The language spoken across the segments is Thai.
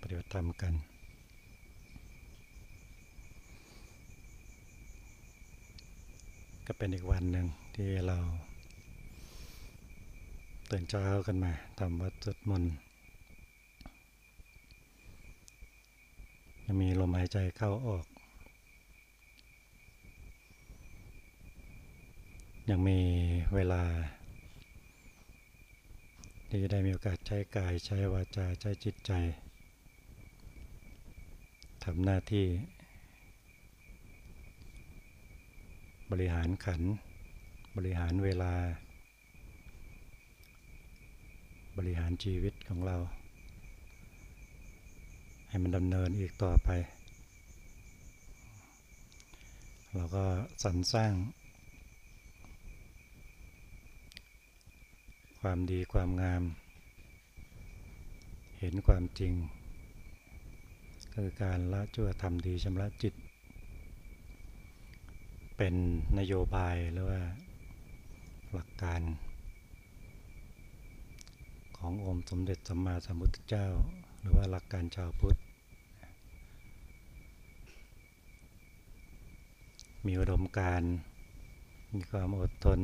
ปฏิบัติธรรมกัน ก็เป็นอีกวันหนึ่งที่เราตื่นเช้ากันมาทำวัดสวดมนต์ยังมีลมหายใจเข้าออก ยังมีเวลาที่จะได้มีโอกาสใช้กายใช้วาจาใช้จิตใจ ทำหน้าที่ บริหารขัน บริหารเวลา บริหารชีวิตของเรา ให้มันดำเนินอีกต่อไป เราก็สรรสร้าง ความดีความงาม เห็นความจริง คือการละชั่วทำดีชำระจิต เป็นนโยบายหรือว่าหลักการ ขององค์สมเด็จสัมมาสัมพุทธเจ้า หรือว่าหลักการชาวพุทธ มีอุดมการมีความอดทน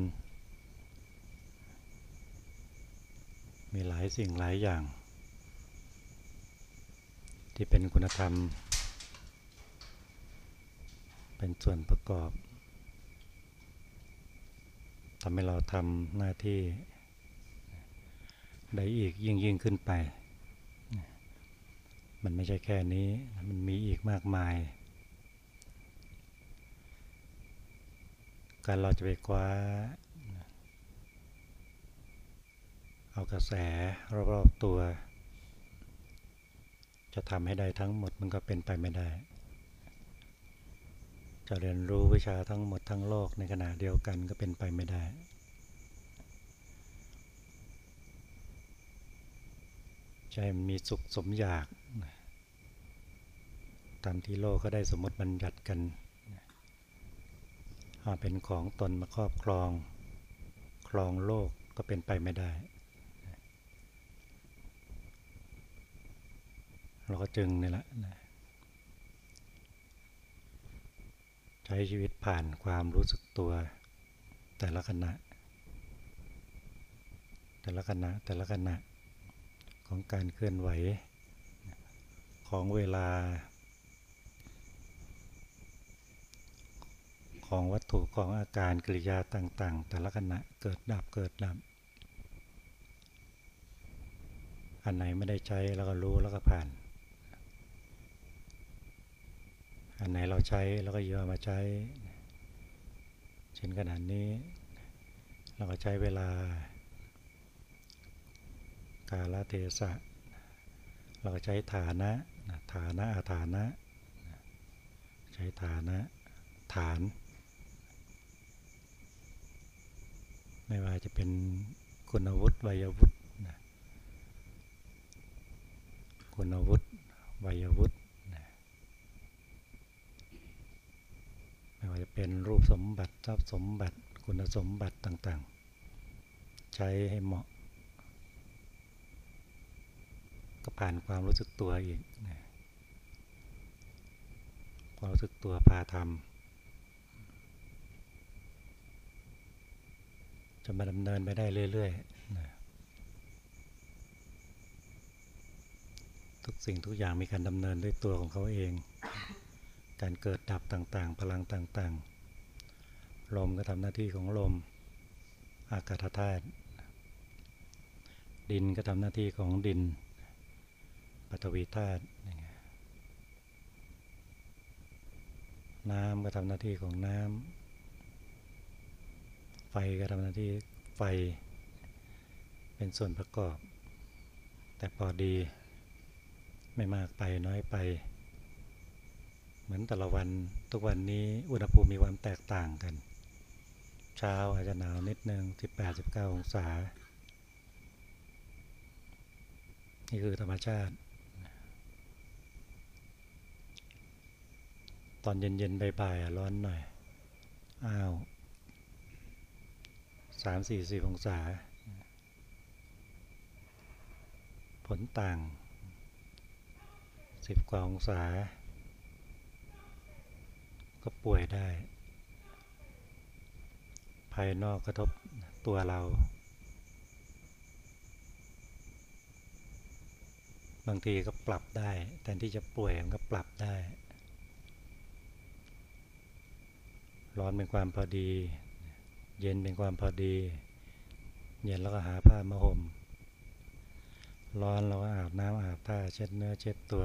มีหลายสิ่งหลายอย่าง ที่เป็นคุณธรรม เป็นส่วนประกอบทำให้เราทำหน้าที่ได้อีกยิ่งยิ่งขึ้นไป มันไม่ใช่แค่นี้ มันมีอีกมากมาย การเราจะไปคว้า เอากระแสรอบๆตัว จะทำให้ได้ทั้งหมดมันก็เป็นไปไม่ได้ จะเรียนรู้วิชาทั้งหมดทั้งโลกในขณะเดียวกันก็เป็นไปไม่ได้ ใจมีสุขสมอยากตามที่โลกก็ได้สมมติบัญญัติกันหาเป็นของตนมาครอบครอง ครองโลกก็เป็นไปไม่ได้ เราก็จึงนี่แหละใช้ชีวิตผ่านความรู้สึกตัว แต่ละขณะ แต่ละขณะแต่ละขณะของการเคลื่อนไหวของเวลา ของวัตถุของอาการกริยาต่าง ๆ แต่ละขณะเกิดดับเกิดดับอันไหนไม่ได้ใช้แล้วก็รู้แล้วก็ผ่าน อันไหนเราใช้แล้วก็ย่อมาใช้ เช่นขนาดนี้ เราก็ใช้เวลา กาลเทศะ เราก็ใช้ฐานะ ฐานะอาฐานะ ใช้ฐานะ ฐาน ไม่ว่าจะเป็นคุณวุฒิวัยวุฒิคุณวุฒิวัยวุฒิ ไม่ว่าจะเป็นรูปสมบัติทรัพย์สมบัติคุณสมบัติต่างๆ ใช้ให้เหมาะ ก็ผ่านความรู้สึกตัวอีกความรู้สึกตัวพาทำจะมาดำเนินไปได้เรื่อยๆทุกสิ่งทุกอย่างมีการดำเนินด้วยตัวของเขาเอง การเกิดดับต่างๆ พลังต่างๆ ลมก็ทำหน้าที่ของลม อากาศธาตุ ดินก็ทำหน้าที่ของดิน ปฐวีธาตุ น้ำก็ทำหน้าที่ของน้ำ ไฟก็ทำหน้าที่ไฟ เป็นส่วนประกอบ แต่พอดี ไม่มากไปน้อยไป เหมือนแต่ละวันทุกวันนี้อุณหภูมิมีความแตกต่างกัน เช้าอาจจะหนาวนิดนึง 18-19 องศา นี่คือธรรมชาติ ตอนเย็นๆบ่ายๆร้อนหน่อย อ้าวสามสี่สิบองศา ผลต่างสิบกว่าองศา ก็ป่วยได้ ภายนอกกระทบตัวเรา บางทีก็ปรับได้แทนที่จะป่วยมันก็ปรับได้ ร้อนเป็นความพอดี เย็นเป็นความพอดี เย็นแล้วก็หาผ้ามาห่มร้อนเราก็อาบน้ำอาบผ้าเช็ดเนื้อเช็ดตัว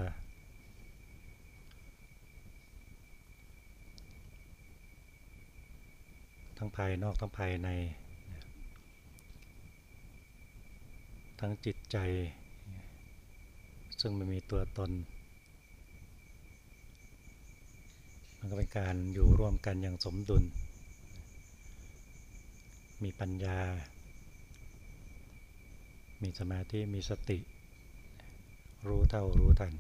ทั้งภายนอกทั้งภายใน ทั้งจิตใจ ซึ่งไม่มีตัวตน มันก็เป็นการอยู่ร่วมกันอย่างสมดุล มีปัญญา มีสมาธิ มีสติ รู้เท่ารู้ทัน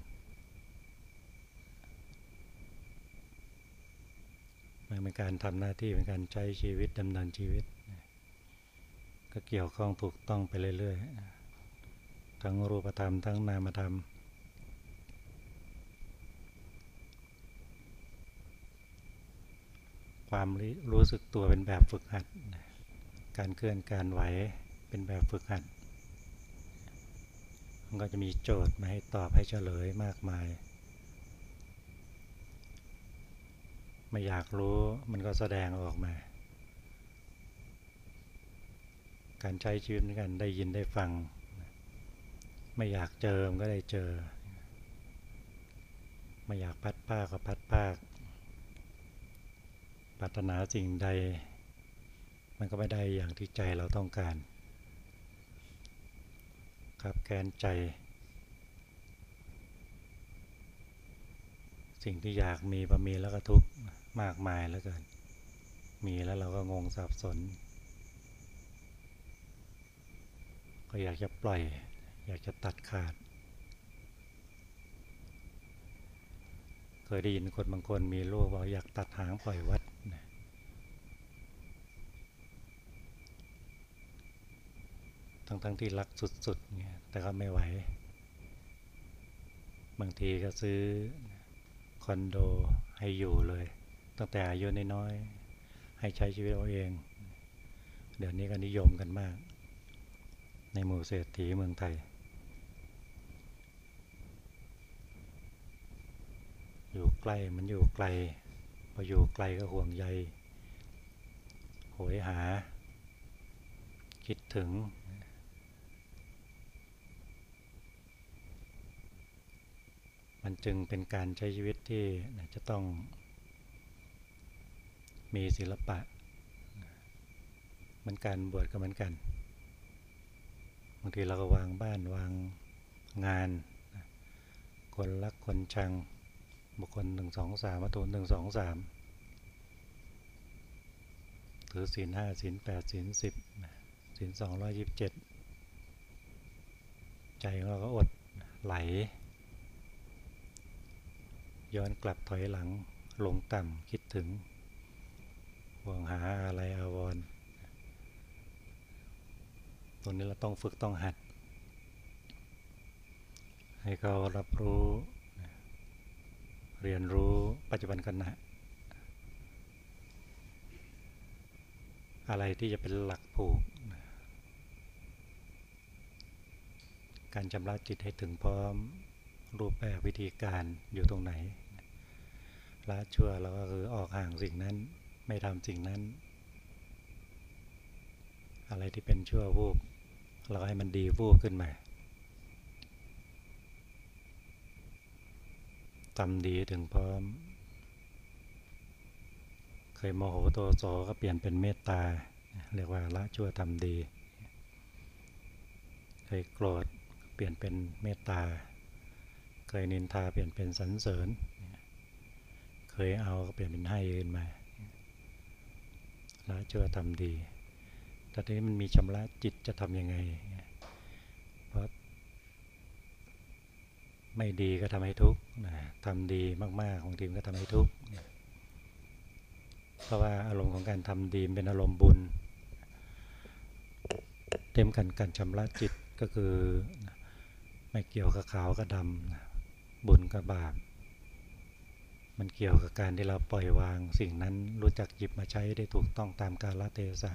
มันเป็นการทำหน้าที่เป็นการใช้ชีวิตดำเนินชีวิต ก็เกี่ยวข้องถูกต้องไปเรื่อยๆ ทั้งรูปธรรมทั้งนามธรรม ความรู้สึกตัวเป็นแบบฝึกหัด การเคลื่อนการไหวเป็นแบบฝึกหัด มันก็จะมีโจทย์มาให้ตอบให้เฉลยมากมาย ไม่อยากรู้มันก็แสดงออกมา การใช้ชีวิตการได้ยินได้ฟัง ไม่อยากเจอมันก็ได้เจอ ไม่อยากพัดผ้าก็พัดผ้าปรารถนาสิ่งใด มันก็ไม่ได้อย่างที่ใจเราต้องการ ครับแกนใจ สิ่งที่อยากมีพอมีแล้วก็ทุกข์ มากมายแล้วเกิน มีแล้วเราก็งงสับสน ก็อยากจะปล่อย อยากจะตัดขาด เคยได้ยินคนบางคนมีลูกบอกอยากตัดหางปล่อยวัดทั้งๆทที่รักสุดๆเนี่ยแต่ก็ไม่ไหว บางทีก็ซื้อคอนโดให้อยู่เลย ตั้งแต่อายุน้อยๆให้ใช้ชีวิตเอาเอง เดี๋ยวนี้ก็นิยมกันมาก ในหมู่เศรษฐีเมืองไทย อยู่ใกล้มันอยู่ไกลพออยู่ไกลก็ห่วงใยโหยหา คิดถึงมันจึงเป็นการใช้ชีวิตที่จะต้อง มีศิลปะ มันการบวชก็เหมือนกันบางทีเราก็วางบ้านวางงาน คนรักคนชัง บุคคลหนึ่งสองสามวัตถุหนึ่งสองสามถือศีลห้าศีลแปดศีลสิบศีลสองร้อยยิบเจ็ดใจของเราก็อดไหล ย้อนกลับถอยหลังลงต่ำคิดถึง ห่วงหาอะไรอาวรตรงนี้เราต้องฝึกต้องหัด ให้เขารับรู้ เรียนรู้ปัจจุบันขณะอะไรที่จะเป็นหลักผูก การชำระจิตให้ถึงพร้อมรูปแบบวิธีการอยู่ตรงไหนละชั่วเราก็คือออกห่างสิ่งนั้น ไม่ทำสิ่งนั้น อะไรที่เป็นชั่ววูบเราให้มันดีวูบขึ้นมาทำดีถึงพร้อม เคยโมโหโทโสก็เปลี่ยนเป็นเมตตา เรียกว่าละชั่วทำดี เคยโกรธเปลี่ยนเป็นเมตตา เคยนินทาเปลี่ยนเป็นสรรเสริญ เคยเอาก็เปลี่ยนเป็นให้ขึ้นมา ละชั่วทำดี แต่ทีนี้มันมีชำระจิตจะทำยังไง เพราะไม่ดีก็ทำให้ทุกข์ทำดีมาก ๆ ของทีมก็ทำให้ทุกข์เพราะว่าอารมณ์ของการทำดีเป็นอารมณ์บุญ เต็มกันการชำระจิตก็คือไม่เกี่ยวกับขาวกับดำบุญกับบาป มันเกี่ยวกับการที่เราปล่อยวางสิ่งนั้นรู้จักหยิบมาใช้ได้ถูกต้องตามกาลเทศะ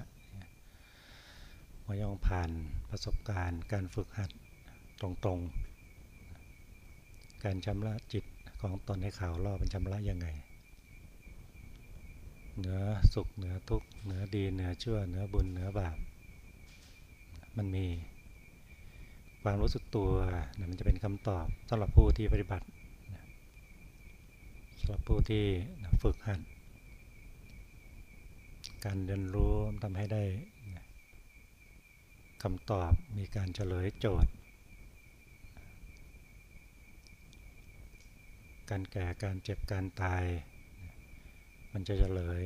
มายองผ่านประสบการณ์การฝึกหัดตรงๆ การชำระจิตของตนให้ข่าวรอเป็นชำระยังไง เหนือสุขเหนือทุกข์เหนือดีเหนือชั่วเหนือบุญเหนือบาป มันมีความรู้สึกตัวนะมันจะเป็นคำตอบสำหรับผู้ที่ปฏิบัติ สำหรับผู้ที่ฝึกหัด การเรียนรู้ทำให้ได้คำตอบมีการเฉลยโจทย์ การแก่การเจ็บการตาย มันจะเฉลย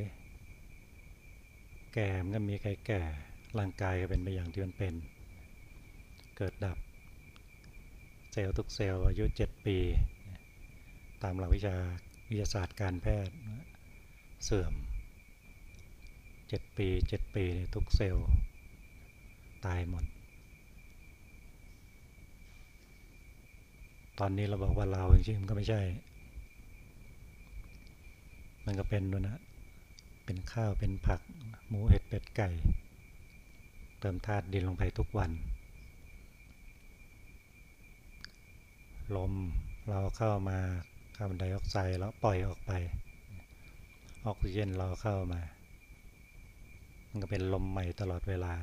แก่มันก็มีใครแก่ร่างกายก็เป็นไปอย่างที่มันเป็น เกิดดับ เซลล์ทุกเซลล์อายุ 7 ปี ตามหลักวิชา วิทยาศาสตร์การแพทย์เสื่อม7ปี7ปีทุกเซลล์ตายหมด ตอนนี้เราบอกว่าเราจริงๆมันก็ไม่ใช่ มันก็เป็นด้วยนะ เป็นข้าวเป็นผัก หมูเห็ดเป็ดไก่ เติมธาตุดินลงไปทุกวัน ลมเราเข้ามาาร์บอนไดออกไซด์แล้วปล่อยออกไป ออกซิเจนเราเข้ามา มันก็เป็นลมใหม่ตลอดเวลา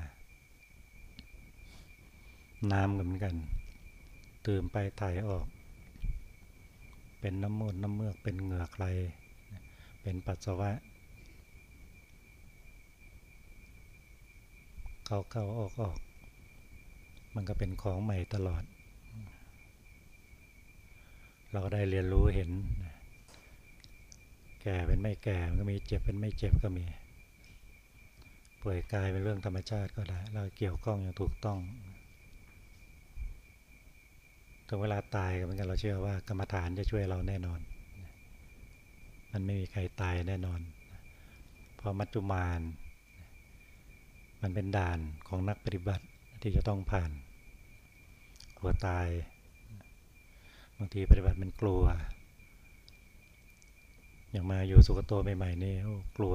น้ำเหมือนกัน ตื่มไปถ่ายออก เป็นน้ำมูดน้ำเมือก เป็นเหงื่อใคร เป็นปัสสาวะ เข้าเข้าออกออก มันก็เป็นของใหม่ตลอด เราก็ได้เรียนรู้เห็น แก่เป็นไม่แก่มันก็มีเจ็บเป็นไม่เจ็บก็มี ป่วยกายเป็นเรื่องธรรมชาติก็ได้ เราเกี่ยวข้องอย่างถูกต้องถึงเวลาตายก็เหมือนกันเราเชื่อว่ากรรมฐานจะช่วยเราแน่นอน มันไม่มีใครตายแน่นอน เพราะมัจจุมาน มันเป็นด่านของนักปฏิบัติที่จะต้องผ่านกลัวตาย บางทีปฏิบัติมันกลัว อย่างมาอยู่สุกโตใหม่ๆนี่กลัว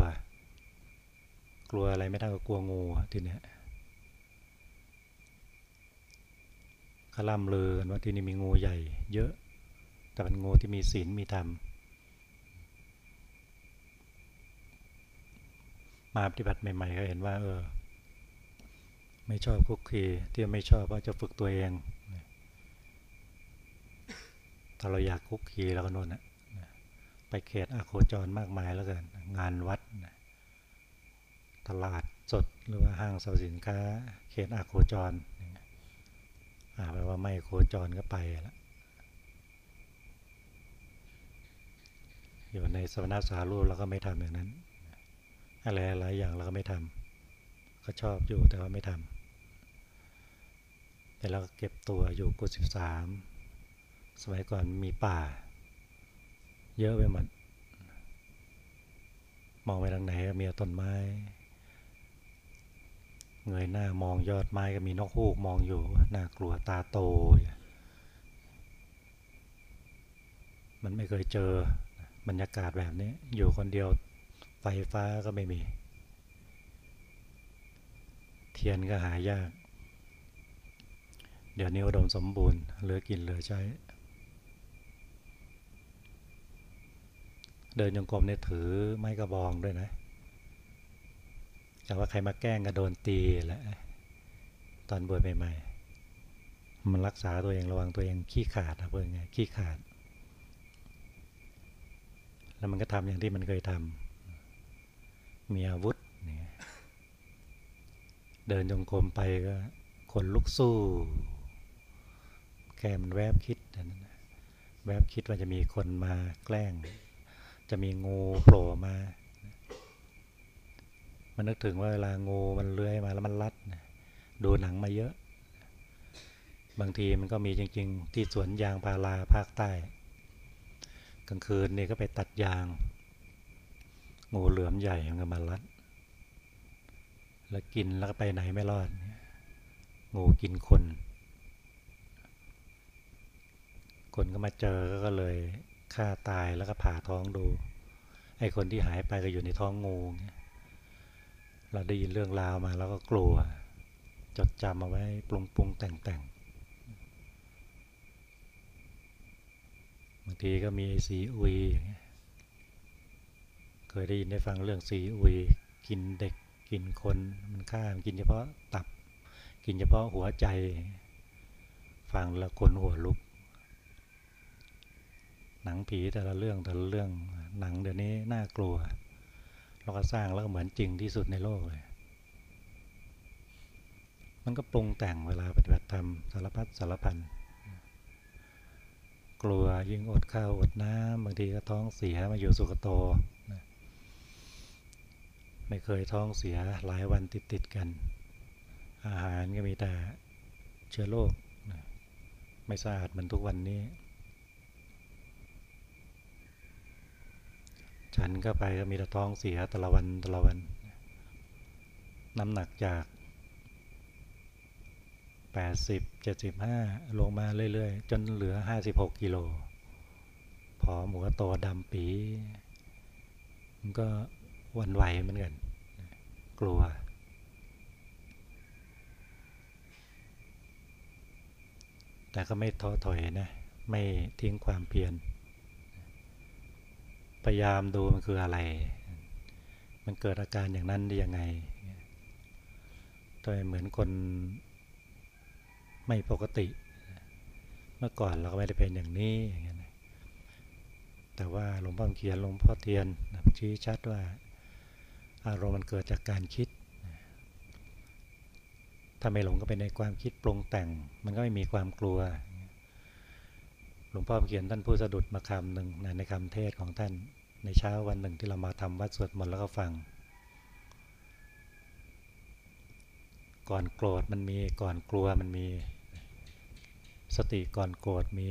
กลัวอะไรไม่ได้ก็กลัวงูทีเนี้ยขล่ำลือกันว่าที่นี่มีงูใหญ่ เยอะ แต่เป็นงูที่มีศีลมีธรรม มาปฏิบัติใหม่ๆก็เห็นว่า เออ ไม่ชอบคุกคีที่ไม่ชอบว่าจะฝึกตัวเอง ถ้าเราอยากคุกคีเราก็โน่นนะไปเขตอาโคจรมากมายแล้วกันงานวัดตลาดสดหรือว่าห้างสรรพสินค้า เขตอาโคจรอ่าแปลว่าไม่โคจรก็ไปแล้วอยู่ในสมณสารูเราก็ไม่ทำอย่างนั้น อะไรหลายอย่างเราก็ไม่ทำก็ชอบอยู่แต่ว่าไม่ทำแต่เราก็เก็บตัวอยู่กุศิบสาม สมัยก่อนมีป่า เยอะไปหมด มองไปทางไหนก็มีต้นไม้ เงยหน้ามองยอดไม้ก็มีนกฮูกมองอยู่น่ากลัวตาโต มันไม่เคยเจอบรรยากาศแบบนี้ อยู่คนเดียวไฟฟ้าก็ไม่มี เทียนก็หายาก เดี๋ยวนี้อุดมสมบูรณ์เหลือกินเหลือใช้ เดินยงกรมเนี่ยถือไม้กระบองด้วยนะแต่ว่าใครมาแกล้งก็โดนตีแหละตอนบวชใหม่ๆ มันรักษาตัวเองระวังตัวเองขี้ขาดนะเพื่อนไงขี้ขาด แล้วมันก็ทำอย่างที่มันเคยทำมีอาวุธเนี่ยเดินจงกรมไปก็คนลุกสู้ แค่มันแวบคิดนะแวบคิดว่าจะมีคนมาแกล้ง จะมีงูโผล่มามันนึกถึงว่าเวลางูมันเลื้อยมาแล้วมันรัดดูหนังมาเยอะ บางทีมันก็มีจริง ๆ ที่สวนยางพาราภาคใต้ กลางคืนนี่ก็ไปตัดยาง งูเหลือมใหญ่มันก็มารัด แล้วกินแล้วก็ไปไหนไม่รอด งูกินคน คนก็มาเจอก็เลย ฆ่าตายแล้วก็ผ่าท้องดู ไอ้คนที่หายไปก็อยู่ในท้องงูเราได้ยินเรื่องราวมาแล้วก็กลัว จดจำเอาไว้ปรุงปรุงแต่งแต่งบางทีก็มีสีอุยเคยได้ยินได้ฟังเรื่องสีอุยกินเด็กกินคนมันฆ่ามันกินเฉพาะตับ กินเฉพาะหัวใจ ฟังแล้วคนหัวลุก หนังผีแต่ละเรื่องแต่ละเรื่องหนังเดี๋ยวนี้น่ากลัวเราก็สร้างแล้วเหมือนจริงที่สุดในโลกเลย มันก็ปรุงแต่งเวลาปฏิบัติธรรมสารพัดสารพัน กลัวยิ่งอดข้าวอดน้ำบางทีก็ท้องเสียมาอยู่สุกโต ไม่เคยท้องเสียหลายวันติดติดกัน อาหารก็มีแต่เชื้อโรคไม่สะอาดเหมือนทุกวันนี้ ฉันก็ไปก็มีแต่ท้องเสียต่ละวันต่ละวัน น้ำหนักจาก 80 75 ลงมาเรื่อยๆ จนเหลือ 56 กิโลพอหมูโตดำปี มันก็วันไหวเหมือนกัน กลัว แต่ก็ไม่ท้อถอยนะ ไม่ทิ้งความเพียร พยายามดูมันคืออะไร มันเกิดอาการอย่างนั้นได้ยังไงตัวเหมือนคนไม่ปกติ เมื่อก่อนเราก็ไม่ได้เป็นอย่างนี้อย่างเงี้ยแต่ว่าหลวงพ่อเขียนหลวงพ่อเทียนชี้ชัดว่า อารมณ์มันเกิดจากการคิด ถ้าไม่หลงก็เป็นในความคิดปรุงแต่ง มันก็ไม่มีความกลัว หลวงพ่อเขียนท่านพูดสะดุดมาคำหนึ่งในคำเทศของท่านในเช้าวันหนึ่งที่เรามาทำวัดสวดมนต์แล้วก็ฟัง ก่อนโกรธมันมีก่อนกลัวมันมี สติก่อนโกรธมี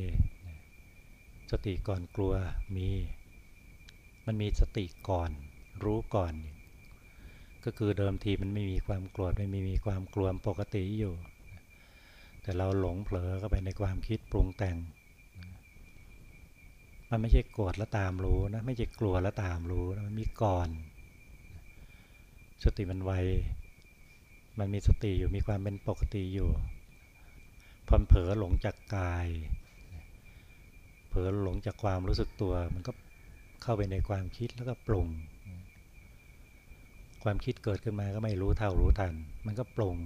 สติก่อนกลัวมี มันมีสติก่อน รู้ก่อน ก็คือเดิมทีมันไม่มีความโกรธไม่มีมีความกลัวปกติอยู่ แต่เราหลงเผลอเข้าไปในความคิดปรุงแต่ง มันไม่ใช่โกรธแล้วตามรู้นะไม่ใช่กลัวแล้วตามรู้นะมันมีก่อน สติมันไวมันมีสติอยู่มีความเป็นปกติอยู่พอเผลอหลงจากกาย เผลอหลงจากความรู้สึกตัว มันก็เข้าไปในความคิดแล้วก็ปรุง ความคิดเกิดขึ้นมาก็ไม่รู้เท่ารู้ทัน มันก็ปรุง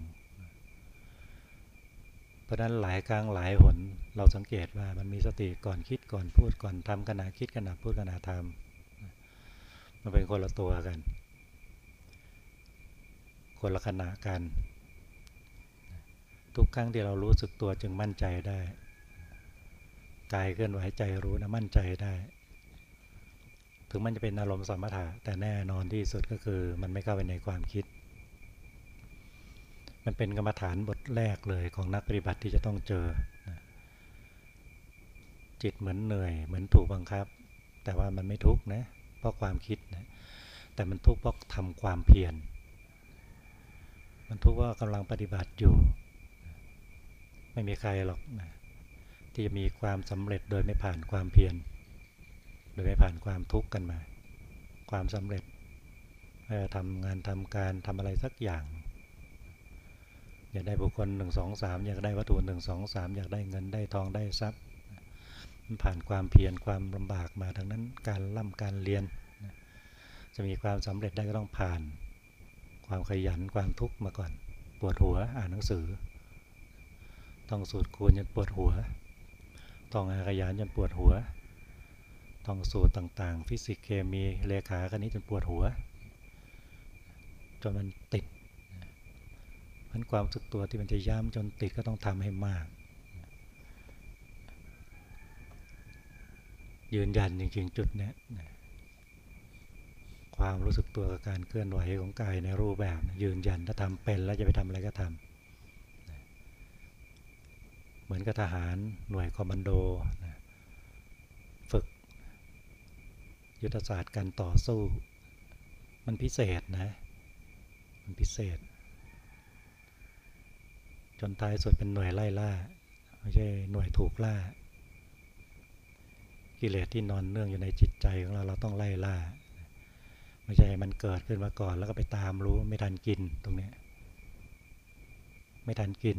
เพราะนั้นหลายครั้งหลายหน เราสังเกตว่ามันมีสติก่อนคิดก่อนพูดก่อนทำขณะคิดขณะพูดขณะทำมันเป็นคนละตัวกัน คนละขณะกัน ทุกครั้งที่เรารู้สึกตัวจึงมั่นใจได้กายเคลื่อนไหวใจรู้นะมั่นใจได้ ถึงมันจะเป็นอารมณ์สมถะแต่แน่นอนที่สุดก็คือ มันไม่เข้าไปในความคิด มันเป็นกรรมฐานบทแรกเลยของนักปฏิบัติที่จะต้องเจอ จิตเหมือนเหนื่อย เหมือนถูกบังคับ แต่ว่ามันไม่ทุกข์นะ เพราะความคิดนะแต่มันทุกข์เพราะทำความเพียรมันทุกข์ว่ากำลังปฏิบัติอยู่ ไม่มีใครหรอกนะที่จะมีความสำเร็จโดยไม่ผ่านความเพียรโดยไม่ผ่านความทุกข์กันมา ความสำเร็จทำงานทำการทำอะไรสักอย่าง อยากได้บุคคลหนึ่งสองสามอยากได้วัตถุหนึ่งสองสามอยากได้เงินได้ทองได้ทรัพย์ ผ่านความเพียรความลำบากมาทั้งนั้นการล่ำการเรียน จะมีความสำเร็จได้ก็ต้องผ่าน ความขยันความทุกข์มาก่อน ปวดหัวอ่านหนังสือ ต้องสูตรคูณจนปวดหัว ต้องอาขยานจนปวดหัว ต้องสูตรต่างๆ ฟิสิกส์เคมีเลขาคณิตจนปวดหัว จนมันติดมันความสึกตัวที่มันจะย้ำจนติดก็ต้องทำให้มาก ยืนยันจริงๆจุดนี้ความรู้สึกตัวกับการเคลื่อนไหวของกายในรูปแบบ ยืนยันถ้าทำเป็นแล้วจะไปทำอะไรก็ทำเหมือนกับทหารหน่วยคอมมานโดฝึก ยุทธศาสตร์การต่อสู้ มันพิเศษนะ มันพิเศษ จนท้ายสุดเป็นหน่วยไล่ล่า ไม่ใช่หน่วยถูกล่า กิเลสที่นอนเนื่องอยู่ในจิตใจของเราเราต้องไล่ล่าไม่ใช่มันเกิดขึ้นมาก่อน แล้วก็ไปตามรู้ไม่ทันกินตรงนี้ ไม่ทันกิน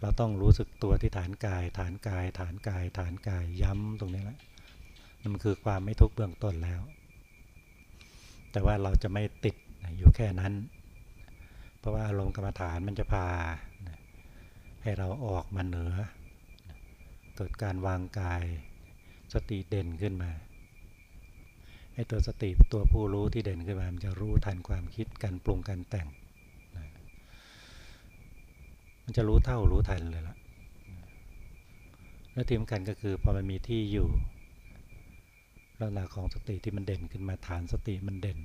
เราต้องรู้สึกตัวที่ฐานกาย ฐานกาย ฐานกาย ฐานกายย้ำตรงนี้แหละมันคือความไม่ทุกข์เบื้องต้นแล้ว แต่ว่าเราจะไม่ติดอยู่แค่นั้น เพราะว่าอารมณ์กรรมฐานมันจะพา ให้เราออกมาเหนือเกิดการวางกาย สติเด่นขึ้นมาไอ้ตัวสติตัวผู้รู้ที่เด่นขึ้นมา มันจะรู้ทันความคิดการปรุงการแต่ง มันจะรู้เท่ารู้ทันเลยล่ะ แล้วทีมกันก็คือพอมันมีที่อยู่ลักษณะของสติที่มันเด่นขึ้นมาฐานสติมันเด่น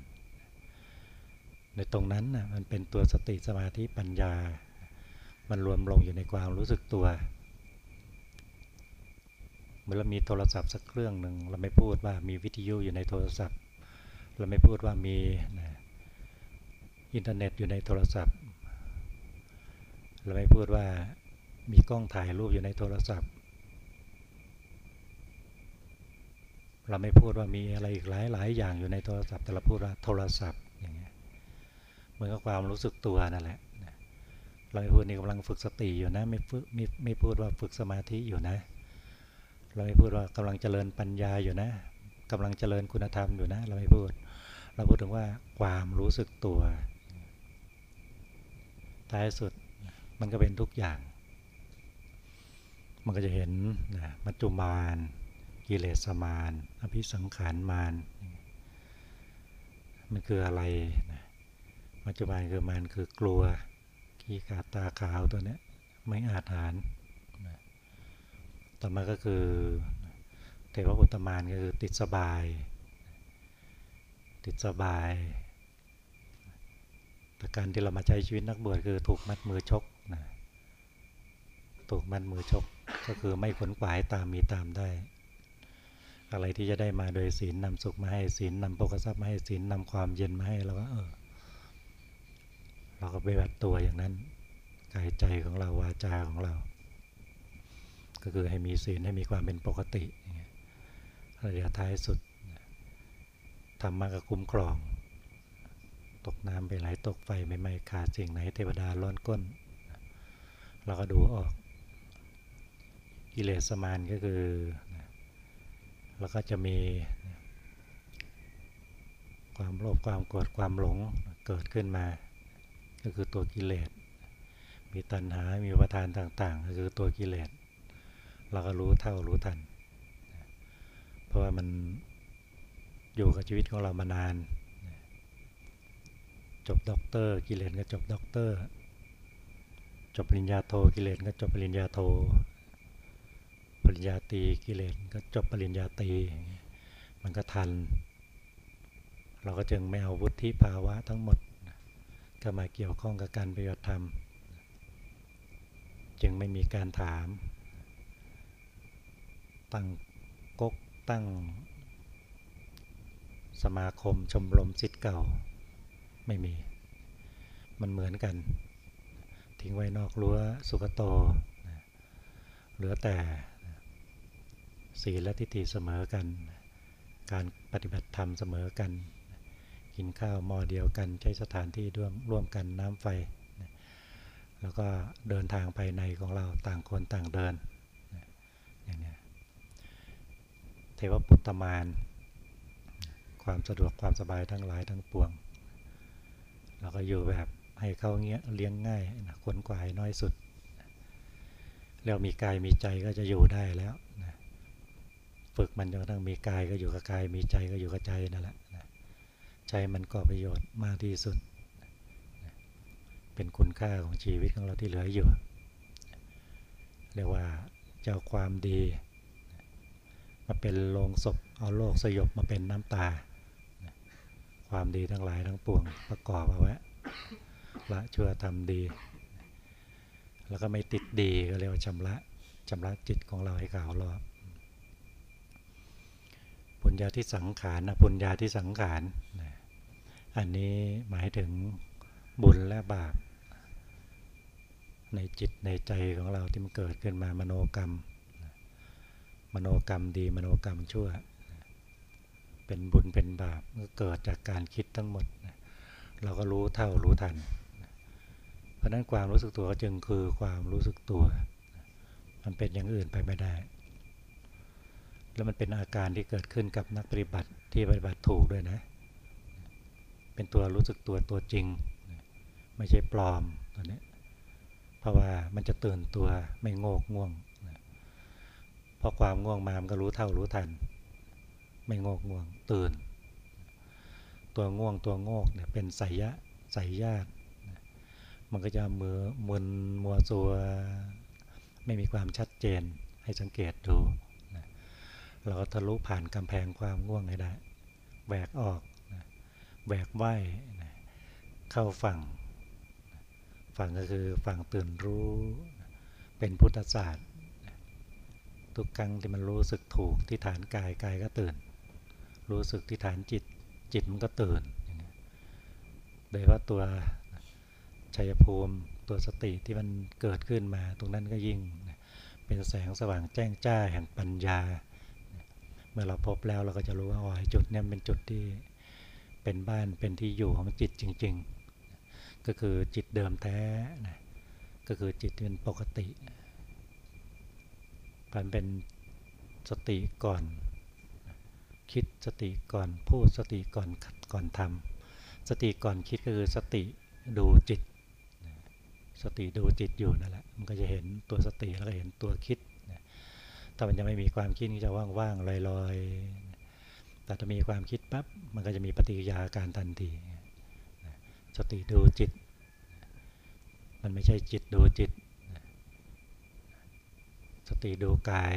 ในตรงนั้นนะมันเป็นตัวสติสมาธิปัญญา มันรวมลงอยู่ในความรู้สึกตัว มื่อเรามีโทรศัพท์สักเครื่องหนึ่งเราไม่พูดว่ามีวิทยุอยู่ในโทรศัพท์ เราไม่พูดว่ามีนะอินเทอร์เน็ตอยู่ในโทรศัพท์ เราไม่พูดว่ามีกล้องถ่ายรูปอยู่ในโทรศัพท์ เราไม่พูดว่ามีอะไรอีกหลายหลายอย่างอยู่ในโทรศัพท์ แต่เราพูดว่าโทรศัพท์อย่างเงี้ยเหมือนกับความรู้สึกตัวนั่นแหละเราไม่พูดนี่กำลังฝึกสติอยู่นะไม่ไม่ไม่พูดว่าฝึกสมาธิอยู่นะ เราไม่พูดว่ากำลังเจริญปัญญาอยู่นะกำลังเจริญคุณธรรมอยู่นะ เราไม่พูด เราพูดถึงว่าความรู้สึกตัวท้ายสุดมันก็เป็นทุกอย่าง มันก็จะเห็นนะมัจจุมานกิเลสมาน อภิสังขารมาน มันคืออะไรนะมัจจุมานคือมันคือกลัวขี้ขาดตาขาวตัวนี้ไม่อาจหาร ต่อมาก็คือเทวอุตมานก็คือติดสบาย ติดสบาย แต่การที่เรามาใช้ชีวิตนักบวชคือถูกมัดมือชกนะถูกมัดมือชกก็คือไม่ขนขวายตามมีตามได้ อะไรที่จะได้มาโดยศีลนำสุขมาให้ศีลนำโภคทรัพย์มาให้ศีลนำความเย็นมาให้เราก็เออเราก็ไปบัดตัวอย่างนั้นกายใจของเราวาจาของเรา ก็คือให้มีศีลให้มีความเป็นปกติระยะท้ายสุดธรรมะก็คุ้มครอง ตกน้ำไปไหลตกไฟไม่ไม่ขาดสิ่งไหนเทวดาร้อนก้น เราก็ดูออกกิเลสสมานก็คือแล้วก็จะมี ความโลภความโกรธความหลงเกิดขึ้นมา ก็คือตัวกิเลส มีตัณหา มีอุปาทานต่างๆ ก็คือตัวกิเลส เราก็รู้เท่ารู้ทัน เพราะว่ามันอยู่กับชีวิตของเรามานาน จบด็อกเตอร์กิเลสก็จบด็อกเตอร์ จบปริญญาโทกิเลสก็จบปริญญาโท ปริญญาตรีกิเลสก็จบปริญญาตรีมันก็ทัน เราก็จึงไม่เอาวุฒิภาวะทั้งหมดก็มาเกี่ยวข้องกับการปฏิบัติธรรม จึงไม่มีการถาม ตั้งกกตั้ง สมาคมชมรมสิทธิ์เก่า ไม่มี มันเหมือนกัน ทิ้งไว้นอกรั้วสุกโตเหลือแต่ศีลและทิฏฐิเสมอกัน การปฏิบัติธรรมเสมอกัน กินข้าวมอเดียวกัน ใช้สถานที่ร่วมร่วมกันน้ำไฟ แล้วก็เดินทางภายในของเราต่างคนต่างเดินอย่างนี้ เทวปุตตมาน ความสะดวกความสบายทั้งหลายทั้งปวง เราก็อยู่แบบให้เขาเงี้ยเลี้ยงง่ายนะขนกวายน้อยสุด แล้วมีกายมีใจก็จะอยู่ได้แล้วนะฝึกมันจนกระทั่งมีกายก็อยู่กับกาย มีใจก็อยู่กับใจนั่นแหละนะใจมันก่อประโยชน์มากที่สุดนะเป็นคุณค่าของชีวิตของเราที่เหลืออยู่ เรียกว่าเจ้าความดี มาเป็นโลงศพ เอาโลกสยบมาเป็นน้ำตา ความดีทั้งหลายทั้งปวงประกอบเอาไว้ละชั่วทำดี แล้วก็ไม่ติดดีก็เรียกว่าชำระชำระจิตของเราให้ขาวรอบปุญญาที่สังขารนะปุญญาที่สังขารอันนี้หมายถึงบุญและบาปในจิตในใจของเราที่มันเกิดขึ้นมามโนกรรม มโนกรรมดี มโนกรรมชั่ว เป็นบุญเป็นบาปก็เกิดจากการคิดทั้งหมด เราก็รู้เท่ารู้ทัน เพราะนั้นความรู้สึกตัวจึงคือความรู้สึกตัว มันเป็นอย่างอื่นไปไม่ได้ แล้วมันเป็นอาการที่เกิดขึ้นกับนักปฏิบัติที่ปฏิบัติถูกด้วยนะ เป็นตัวรู้สึกตัวตัวจริง ไม่ใช่ปลอมตัวนี้เพราะว่ามันจะตื่นตัวไม่โงกง่วง พอความง่วงมามันก็รู้เท่ารู้ทัน ไม่งอกง่วงตื่น ตัวง่วงตัวโงกเนี่ยเป็นไสยะไสยญาติมันก็จะมือมึนมัวตัวไม่มีความชัดเจนให้สังเกตดูเราก็ทะลุผ่านกำแพงความง่วงให้ได้แบกออกแบกไหวเข้าฝั่ง ฝั่งก็คือฝั่งตื่นรู้ เป็นพุทธศาสตร์ ทุกครั้งที่มันรู้สึกถูกที่ฐานกายกายก็ตื่น รู้สึกที่ฐานจิตจิตมันก็ตื่นโดยว่าตัวชัยภูมิตัวสติที่มันเกิดขึ้นมา ตรงนั้นก็ยิ่งเป็นแสงสว่างแจ้งจ้าแห่งปัญญา เมื่อเราพบแล้วเราก็จะรู้ว่าอ๋อจุดนี้เป็นจุดที่เป็นบ้านเป็นที่อยู่ของจิตจริง ๆ ก็คือจิตเดิมแท้ก็คือจิตที่เป็นปกติ การเป็นสติก่อน คิดสติก่อนพูดสติก่อนก่อนทำสติก่อนคิดก็คือสติดูจิต สติดูจิตอยู่นั่นแหละมันก็จะเห็นตัวสติแล้วก็เห็นตัวคิดถ้ามันยังไม่มีความคิดก็จะว่างๆลอยๆแต่ถ้ามีความคิดปั๊บมันก็จะมีปฏิกิริยาการทันทีสติดูจิต มันไม่ใช่จิตดูจิต สติดูกาย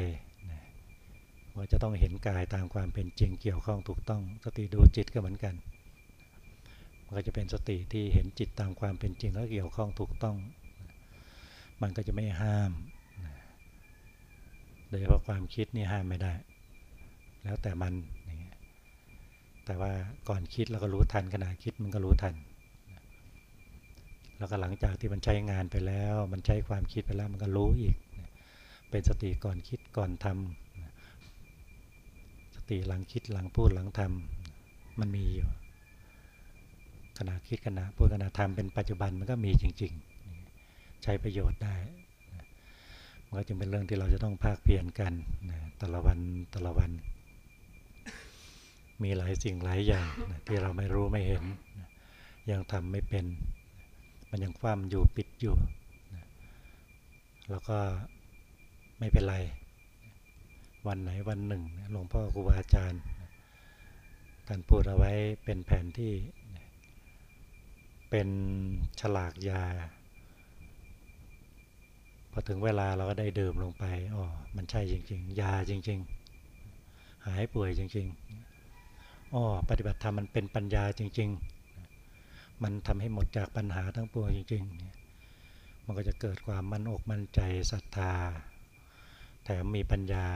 ว่าจะต้องเห็นกายตามความเป็นจริงเกี่ยวข้องถูกต้อง สติดูจิตก็เหมือนกันมันก็จะเป็นสติที่เห็นจิตตามความเป็นจริงแล้วเกี่ยวข้องถูกต้อง มันก็จะไม่ห้ามโดยเฉพาะความคิดนี่ห้ามไม่ได้ แล้วแต่มันแต่ว่าก่อนคิดเราก็รู้ทันขณะคิดมันก็รู้ทัน แล้วก็หลังจากที่มันใช้งานไปแล้ว มันใช้ความคิดไปแล้วมันก็รู้อีก เป็นสติก่อนคิดก่อนทำสติหลังคิดหลังพูดหลังทำมันมีอยู่ขณะคิดขณะพูดขณะทำเป็นปัจจุบันมันก็มีจริง ๆ ใช้ประโยชน์ได้มันก็จึงเป็นเรื่องที่เราจะต้องภาคเพียรกันแต่ละวันแต่ละวัน มีหลายสิ่งหลายอย่างที่เราไม่รู้ไม่เห็น ยังทำไม่เป็น มันยังคว่ำอยู่ปิดอยู่ แล้วก็ ไม่เป็นไร วันไหนวันหนึ่งหลวงพ่อครูบาอาจารย์ท่านพูดเอาไว้เป็นแผนที่ เป็นฉลากยา พอถึงเวลาเราก็ได้ดื่มลงไปอ๋อมันใช่จริง ๆ ยาจริง ๆ หายป่วยจริงๆอ๋อปฏิบัติธรรมมันเป็นปัญญาจริง ๆ มันทำให้หมดจากปัญหาทั้งปวงจริง ๆ มันก็จะเกิดความมั่นอกมั่นใจศรัทธา แถมมีปัญญา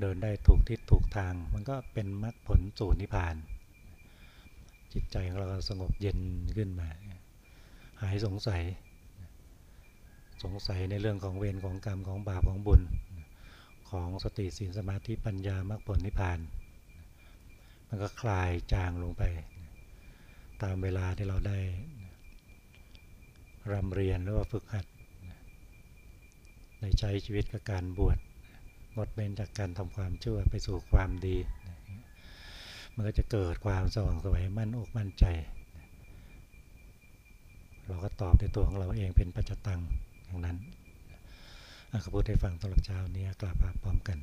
เดินได้ถูกทิศถูกทาง มันก็เป็นมรรคผลสู่นิพพาน จิตใจของเราสงบเย็นขึ้นมา หายสงสัย สงสัยในเรื่องของเวรของกรรมของบาปของบุญ ของสติสีลสมาธิปัญญามรรคผลนิพพาน มันก็คลายจางลงไป ตามเวลาที่เราได้รำเรียนหรือว่าฝึกหัด ในใช้ชีวิตกับการบวชงดเว้นจากการทำความชั่วไปสู่ความดี มันก็จะเกิดความสว่างสวยมั่นอกมั่นใจ เราก็ตอบในตัวของเราเองเป็นปัจจตังอย่างนั้นขอพูดให้ฟังตลอดเช้านี้กลับมาพร้อมกัน